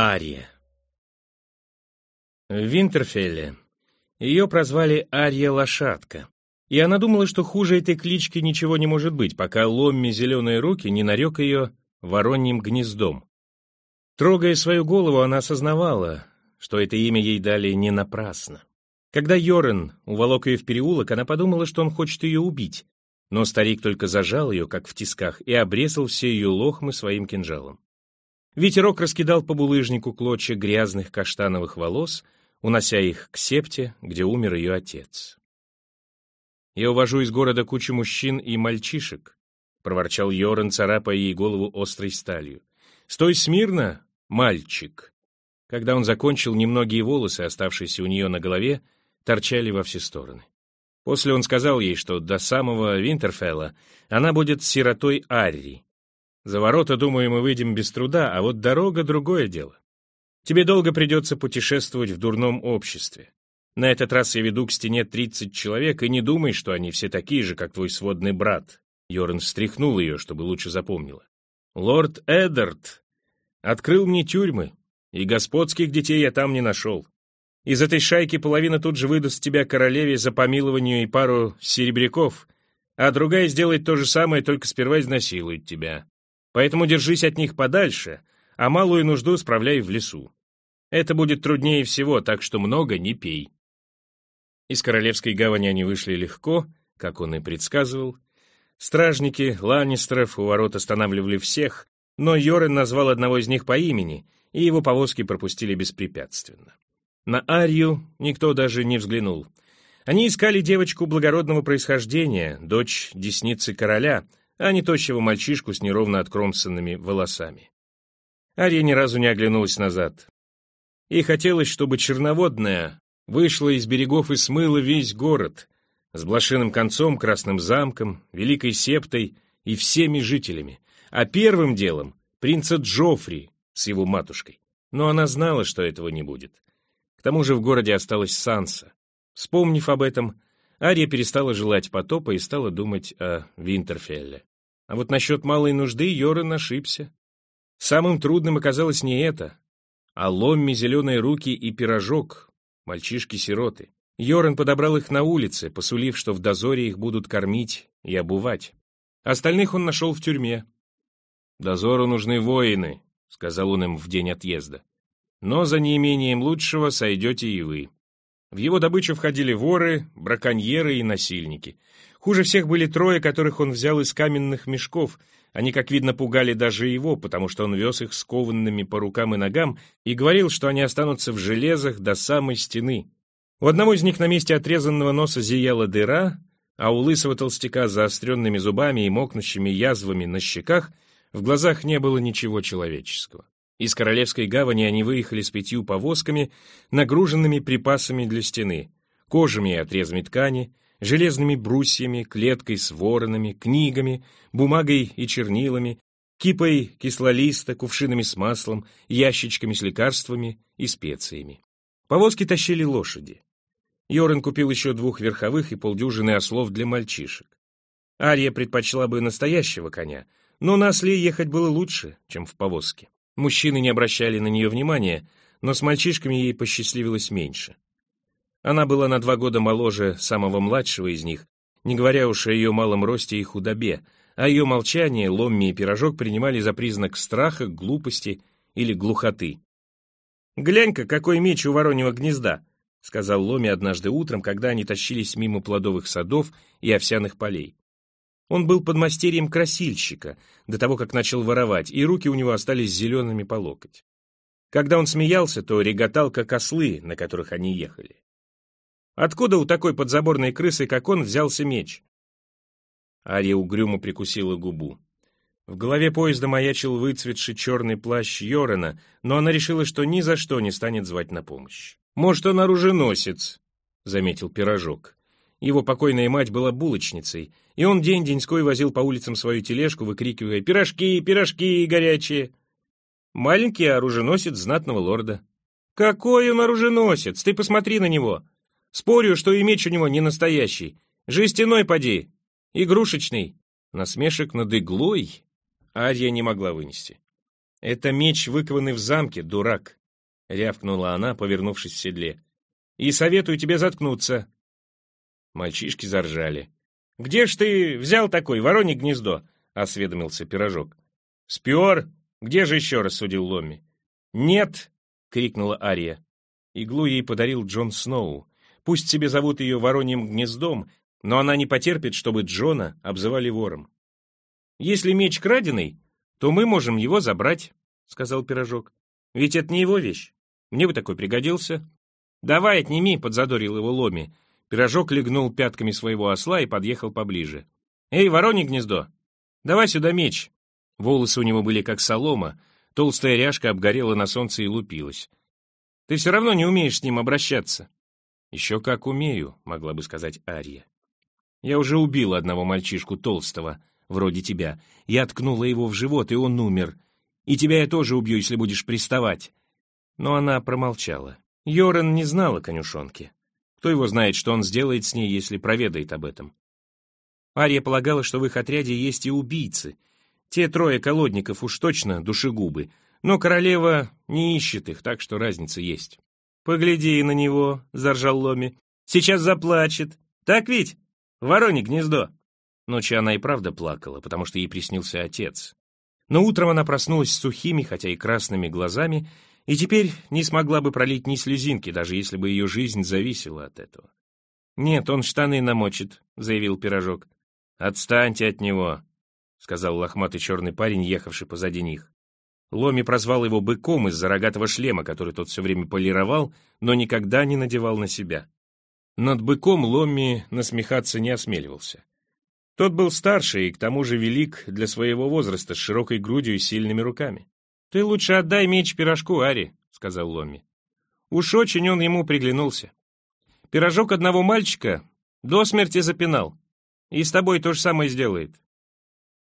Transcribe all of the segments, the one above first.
Ария. В Винтерфелле ее прозвали Ария-лошадка, и она думала, что хуже этой клички ничего не может быть, пока Ломми зеленые руки не нарек ее вороньим гнездом. Трогая свою голову, она осознавала, что это имя ей дали не напрасно. Когда Йорен уволок ее в переулок, она подумала, что он хочет ее убить, но старик только зажал ее, как в тисках, и обрезал все ее лохмы своим кинжалом. Ветерок раскидал по булыжнику клочья грязных каштановых волос, унося их к септе, где умер ее отец. «Я увожу из города кучу мужчин и мальчишек», — проворчал Йоран, царапая ей голову острой сталью. «Стой смирно, мальчик!» Когда он закончил, немногие волосы, оставшиеся у нее на голове, торчали во все стороны. После он сказал ей, что до самого Винтерфелла она будет сиротой Арри, за ворота, думаю, мы выйдем без труда, а вот дорога — другое дело. Тебе долго придется путешествовать в дурном обществе. На этот раз я веду к стене тридцать человек, и не думай, что они все такие же, как твой сводный брат. Йорн встряхнул ее, чтобы лучше запомнила. Лорд Эддард открыл мне тюрьмы, и господских детей я там не нашел. Из этой шайки половина тут же выдаст тебя королеве за помилование и пару серебряков, а другая сделает то же самое, только сперва изнасилует тебя. Поэтому держись от них подальше, а малую нужду справляй в лесу. Это будет труднее всего, так что много не пей. Из Королевской гавани они вышли легко, как он и предсказывал. Стражники Ланнистеров у ворот останавливали всех, но Йорен назвал одного из них по имени, и его повозки пропустили беспрепятственно. На Арию никто даже не взглянул. Они искали девочку благородного происхождения, дочь десницы короля, а не тощего мальчишку с неровно откромсанными волосами. Ария ни разу не оглянулась назад. Ей хотелось, чтобы черноводная вышла из берегов и смыла весь город с блошиным концом, красным замком, великой септой и всеми жителями, а первым делом принца Джофри с его матушкой. Но она знала, что этого не будет. К тому же в городе осталась Санса. Вспомнив об этом, Ария перестала желать потопа и стала думать о Винтерфелле. А вот насчет малой нужды Йоран ошибся. Самым трудным оказалось не это, а ломми зеленые руки и пирожок, мальчишки-сироты. Йоран подобрал их на улице, посулив, что в дозоре их будут кормить и обувать. Остальных он нашел в тюрьме. «Дозору нужны воины», — сказал он им в день отъезда. «Но за неимением лучшего сойдете и вы». В его добычу входили воры, браконьеры и насильники. Хуже всех были трое, которых он взял из каменных мешков. Они, как видно, пугали даже его, потому что он вез их скованными по рукам и ногам и говорил, что они останутся в железах до самой стены. У одного из них на месте отрезанного носа зияла дыра, а у лысого толстяка с заостренными зубами и мокнущими язвами на щеках в глазах не было ничего человеческого. Из Королевской гавани они выехали с пятью повозками, нагруженными припасами для стены, кожами и отрезами ткани, железными брусьями, клеткой с воронами, книгами, бумагой и чернилами, кипой кислолиста, кувшинами с маслом, ящичками с лекарствами и специями. Повозки тащили лошади. Йорен купил еще двух верховых и полдюжины ослов для мальчишек. Ария предпочла бы настоящего коня, но на осле ехать было лучше, чем в повозке. Мужчины не обращали на нее внимания, но с мальчишками ей посчастливилось меньше. Она была на два года моложе самого младшего из них, не говоря уж о ее малом росте и худобе, а ее молчание, ломми и пирожок принимали за признак страха, глупости или глухоты. «Глянь-ка, какой меч у вороньего гнезда!» — сказал Ломи однажды утром, когда они тащились мимо плодовых садов и овсяных полей. Он был подмастерьем красильщика, до того, как начал воровать, и руки у него остались зелеными по локоть. Когда он смеялся, то реготал, как ослы, на которых они ехали. Откуда у такой подзаборной крысы, как он, взялся меч? Ария угрюмо прикусила губу. В голове поезда маячил выцветший черный плащ Йорена, но она решила, что ни за что не станет звать на помощь. «Может, он оруженосец», — заметил пирожок. Его покойная мать была булочницей, и он день-деньской возил по улицам свою тележку, выкрикивая «Пирожки, пирожки горячие!» Маленький оруженосец знатного лорда. «Какой он оруженосец? Ты посмотри на него! Спорю, что и меч у него не настоящий. Жестяной поди. Игрушечный. Насмешек над иглой Ария не могла вынести. Это меч, выкованный в замке, дурак, рявкнула она, повернувшись в седле. И советую тебе заткнуться. Мальчишки заржали. «Где ж ты взял такой, воронье гнездо?» — осведомился пирожок. «Спер? Где же еще?» — рассудил Ломми. «Нет!» — крикнула Ария. Иглу ей подарил Джон Сноу. Пусть себе зовут ее вороньим гнездом, но она не потерпит, чтобы Джона обзывали вором. «Если меч краденый, то мы можем его забрать», — сказал пирожок. «Ведь это не его вещь. Мне бы такой пригодился». «Давай, отними», — подзадорил его Ломи. Пирожок легнул пятками своего осла и подъехал поближе. «Эй, воронье гнездо! Давай сюда меч!» Волосы у него были как солома, толстая ряжка обгорела на солнце и лупилась. «Ты все равно не умеешь с ним обращаться». «Еще как умею», — могла бы сказать Ария. «Я уже убила одного мальчишку толстого, вроде тебя. Я ткнула его в живот, и он умер. И тебя я тоже убью, если будешь приставать». Но она промолчала. Йорен не знала конюшонки. Кто его знает, что он сделает с ней, если проведает об этом? Ария полагала, что в их отряде есть и убийцы. Те трое колодников уж точно душегубы, но королева не ищет их, так что разница есть. «Погляди на него», — заржал Ломи. «Сейчас заплачет. Так ведь? Воронье гнездо». Ночью она и правда плакала, потому что ей приснился отец. Но утром она проснулась с сухими, хотя и красными глазами, и теперь не смогла бы пролить ни слезинки, даже если бы ее жизнь зависела от этого. «Нет, он штаны намочит», — заявил Пирожок. «Отстаньте от него», — сказал лохматый черный парень, ехавший позади них. Ломи прозвал его быком из-за рогатого шлема, который тот все время полировал, но никогда не надевал на себя. Над быком Ломи насмехаться не осмеливался. Тот был старше и к тому же велик для своего возраста, с широкой грудью и сильными руками. «Ты лучше отдай меч пирожку, Ари», — сказал Ломи. Уж очень он ему приглянулся. Пирожок одного мальчика до смерти запинал. И с тобой то же самое сделает.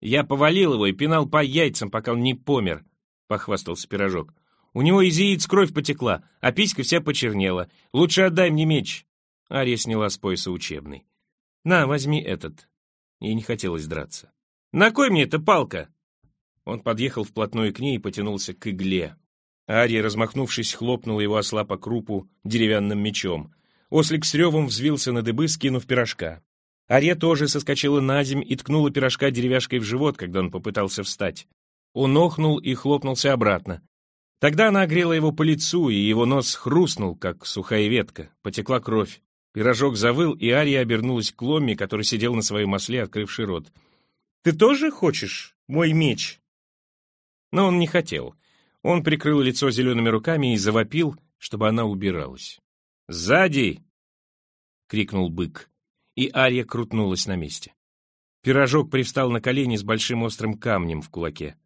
Я повалил его и пинал по яйцам, пока он не помер, — похвастался пирожок. У него из яиц кровь потекла, а писька вся почернела. Лучше отдай мне меч. Ария сняла с пояса учебный. На, возьми этот. Ей не хотелось драться. На кой мне эта палка? Он подъехал вплотную к ней и потянулся к игле. Ария, размахнувшись, хлопнула его осла по крупу деревянным мечом. Ослик с ревом взвился на дыбы, скинув пирожка. Ария тоже соскочила на земь и ткнула пирожка деревяшкой в живот, когда он попытался встать. Он охнул и хлопнулся обратно. Тогда она огрела его по лицу, и его нос хрустнул, как сухая ветка. Потекла кровь. Пирожок завыл, и Ария обернулась к Ломми, который сидел на своем осле, открывший рот. «Ты тоже хочешь мой меч?» Но он не хотел. Он прикрыл лицо зелеными руками и завопил, чтобы она убиралась. «Сзади!» — крикнул бык, и Ария крутнулась на месте. Пирожок привстал на колени с большим острым камнем в кулаке.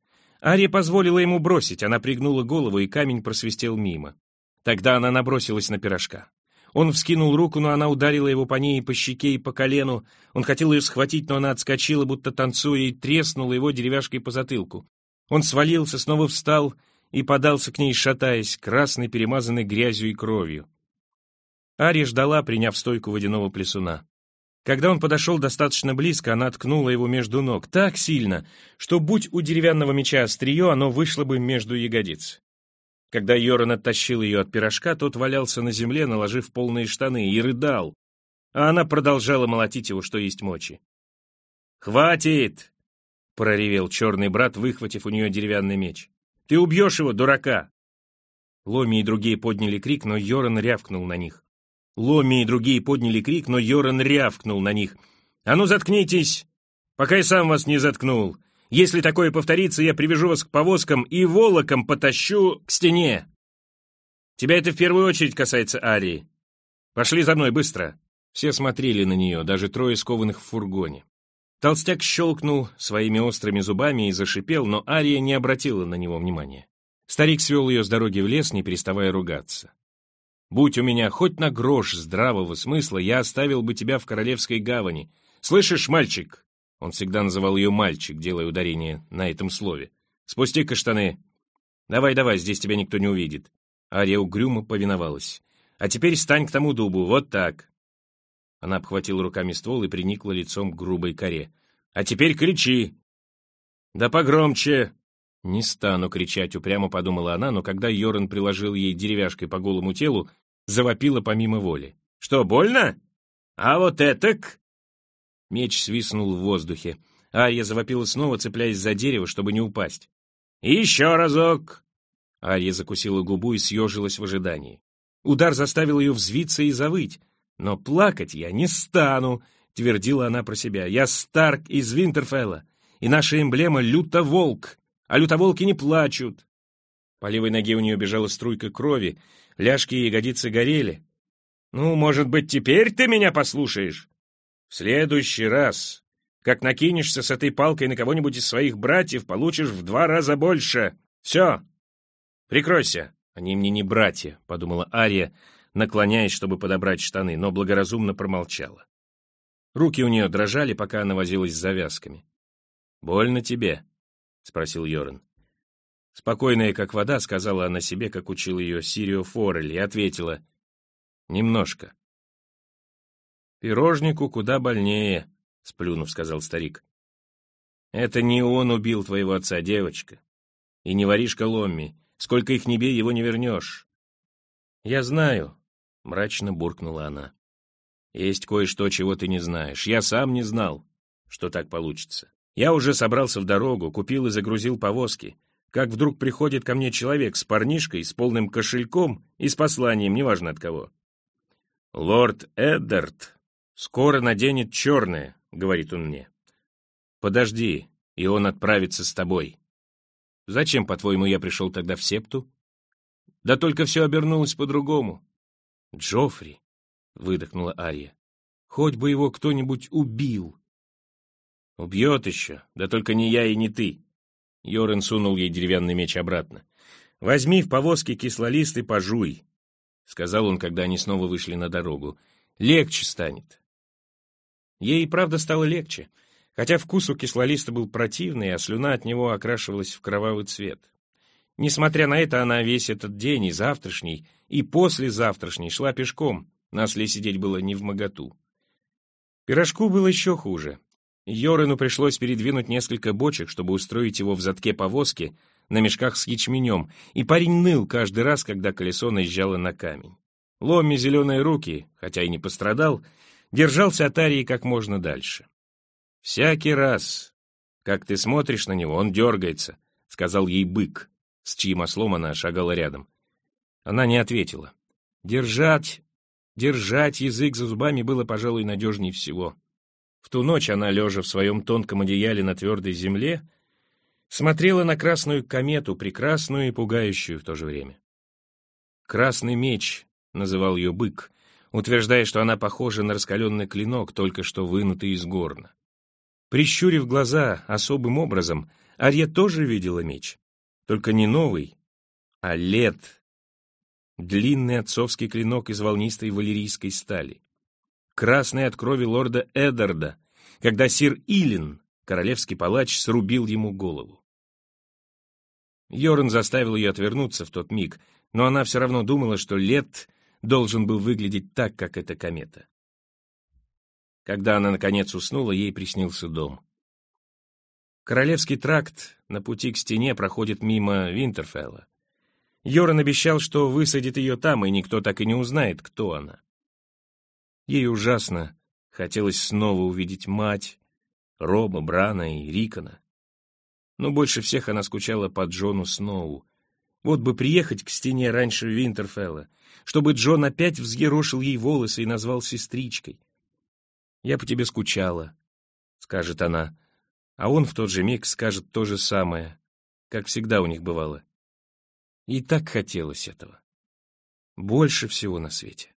Ария позволила ему бросить, она пригнула голову, и камень просвистел мимо. Тогда она набросилась на пирожка. Он вскинул руку, но она ударила его по ней по щеке и по колену. Он хотел ее схватить, но она отскочила, будто танцуя, и треснула его деревяшкой по затылку. Он свалился, снова встал и подался к ней, шатаясь, красный, перемазанный грязью и кровью. Ария ждала, приняв стойку водяного плесуна. Когда он подошел достаточно близко, она ткнула его между ног так сильно, что, будь у деревянного меча острие, оно вышло бы между ягодиц. Когда Йоран оттащил ее от пирожка, тот валялся на земле, наложив полные штаны, и рыдал, а она продолжала молотить его, что есть мочи. «Хватит!» — проревел черный брат, выхватив у нее деревянный меч. «Ты убьешь его, дурака!» Ломи и другие подняли крик, но Йоран рявкнул на них. Ломи и другие подняли крик, но Йоран рявкнул на них. «А ну, заткнитесь, пока я сам вас не заткнул! Если такое повторится, я привяжу вас к повозкам и волоком потащу к стене!» «Тебя это в первую очередь касается Арии. Пошли за мной, быстро!» Все смотрели на нее, даже трое скованных в фургоне. Толстяк щелкнул своими острыми зубами и зашипел, но Ария не обратила на него внимания. Старик свел ее с дороги в лес, не переставая ругаться. «Будь у меня хоть на грош здравого смысла, я оставил бы тебя в Королевской гавани. Слышишь, мальчик?» Он всегда называл ее «мальчик», делая ударение на этом слове. «Спусти-ка штаны. Давай-давай, здесь тебя никто не увидит». Ария угрюмо повиновалась. «А теперь стань к тому дубу, вот так. Она обхватила руками ствол и приникла лицом к грубой коре. «А теперь кричи!» «Да погромче!» Не стану кричать, упрямо подумала она, но когда Йоран приложил ей деревяшкой по голому телу, завопила помимо воли. «Что, больно? А вот этак?» Меч свистнул в воздухе. Арья завопила снова, цепляясь за дерево, чтобы не упасть. «Еще разок!» Арья закусила губу и съежилась в ожидании. Удар заставил ее взвиться и завыть. «Но плакать я не стану», — твердила она про себя. «Я Старк из Винтерфелла, и наша эмблема — лютоволк, а лютоволки не плачут». По левой ноге у нее бежала струйка крови, ляжки и ягодицы горели. «Ну, может быть, теперь ты меня послушаешь?» «В следующий раз, как накинешься с этой палкой на кого-нибудь из своих братьев, получишь в два раза больше. Все, прикройся!» «Они мне не братья», — подумала Ария, наклоняясь, чтобы подобрать штаны, но благоразумно промолчала. Руки у нее дрожали, пока она возилась с завязками. «Больно тебе?» — спросил Йорен. Спокойная, как вода, сказала она себе, как учил ее Сирио Форель, и ответила «Немножко». «Пирожнику куда больнее», — сплюнув, сказал старик. «Это не он убил твоего отца, девочка. И не воришка Ломми. Сколько их не бей, его не вернешь». «Я знаю», — мрачно буркнула она. «Есть кое-что, чего ты не знаешь. Я сам не знал, что так получится. Я уже собрался в дорогу, купил и загрузил повозки, как вдруг приходит ко мне человек с парнишкой, с полным кошельком и с посланием, неважно от кого. «Лорд Эддард скоро наденет черное», — говорит он мне. «Подожди, и он отправится с тобой». Зачем, по-твоему, я пришел тогда в септу? Да только все обернулось по-другому. Джоффри, — выдохнула Ария, — хоть бы его кто-нибудь убил. Убьет еще, да только не я и не ты. Йорен сунул ей деревянный меч обратно. «Возьми в повозке кислолист и пожуй», — сказал он, когда они снова вышли на дорогу. «Легче станет». Ей, правда, стало легче, хотя вкус у кислолиста был противный, а слюна от него окрашивалась в кровавый цвет. Несмотря на это, она весь этот день, и завтрашний, и послезавтрашний шла пешком, на осле сидеть было не в моготу. Пирожку было еще хуже. Йорену пришлось передвинуть несколько бочек, чтобы устроить его в задке повозки на мешках с ячменем, и парень ныл каждый раз, когда колесо наезжало на камень. Ломми зеленые руки, хотя и не пострадал, держался от Арии как можно дальше. «Всякий раз, как ты смотришь на него, он дергается», — сказал ей бык, с чьим ослом она шагала рядом. Она не ответила. Держать, держать язык за зубами было, пожалуй, надежнее всего. В ту ночь она, лежа в своем тонком одеяле на твердой земле, смотрела на красную комету, прекрасную и пугающую в то же время. «Красный меч», — называл ее бык, утверждая, что она похожа на раскаленный клинок, только что вынутый из горна. Прищурив глаза особым образом, Арья тоже видела меч, только не новый, а лет. Длинный отцовский клинок из волнистой валерийской стали. Красный от крови лорда Эдарда, когда сир Илин, королевский палач, срубил ему голову. Йорн заставил ее отвернуться в тот миг, но она все равно думала, что лет должен был выглядеть так, как эта комета. Когда она, наконец, уснула, ей приснился дом. Королевский тракт на пути к стене проходит мимо Винтерфелла. Йоран обещал, что высадит ее там, и никто так и не узнает, кто она. Ей ужасно хотелось снова увидеть мать, Роба, Брана и Рикона. Но больше всех она скучала по Джону Сноу. Вот бы приехать к стене раньше Винтерфелла, чтобы Джон опять взъерошил ей волосы и назвал сестричкой. «Я по тебе скучала», — скажет она, а он в тот же миг скажет то же самое, как всегда у них бывало. И так хотелось этого. Больше всего на свете.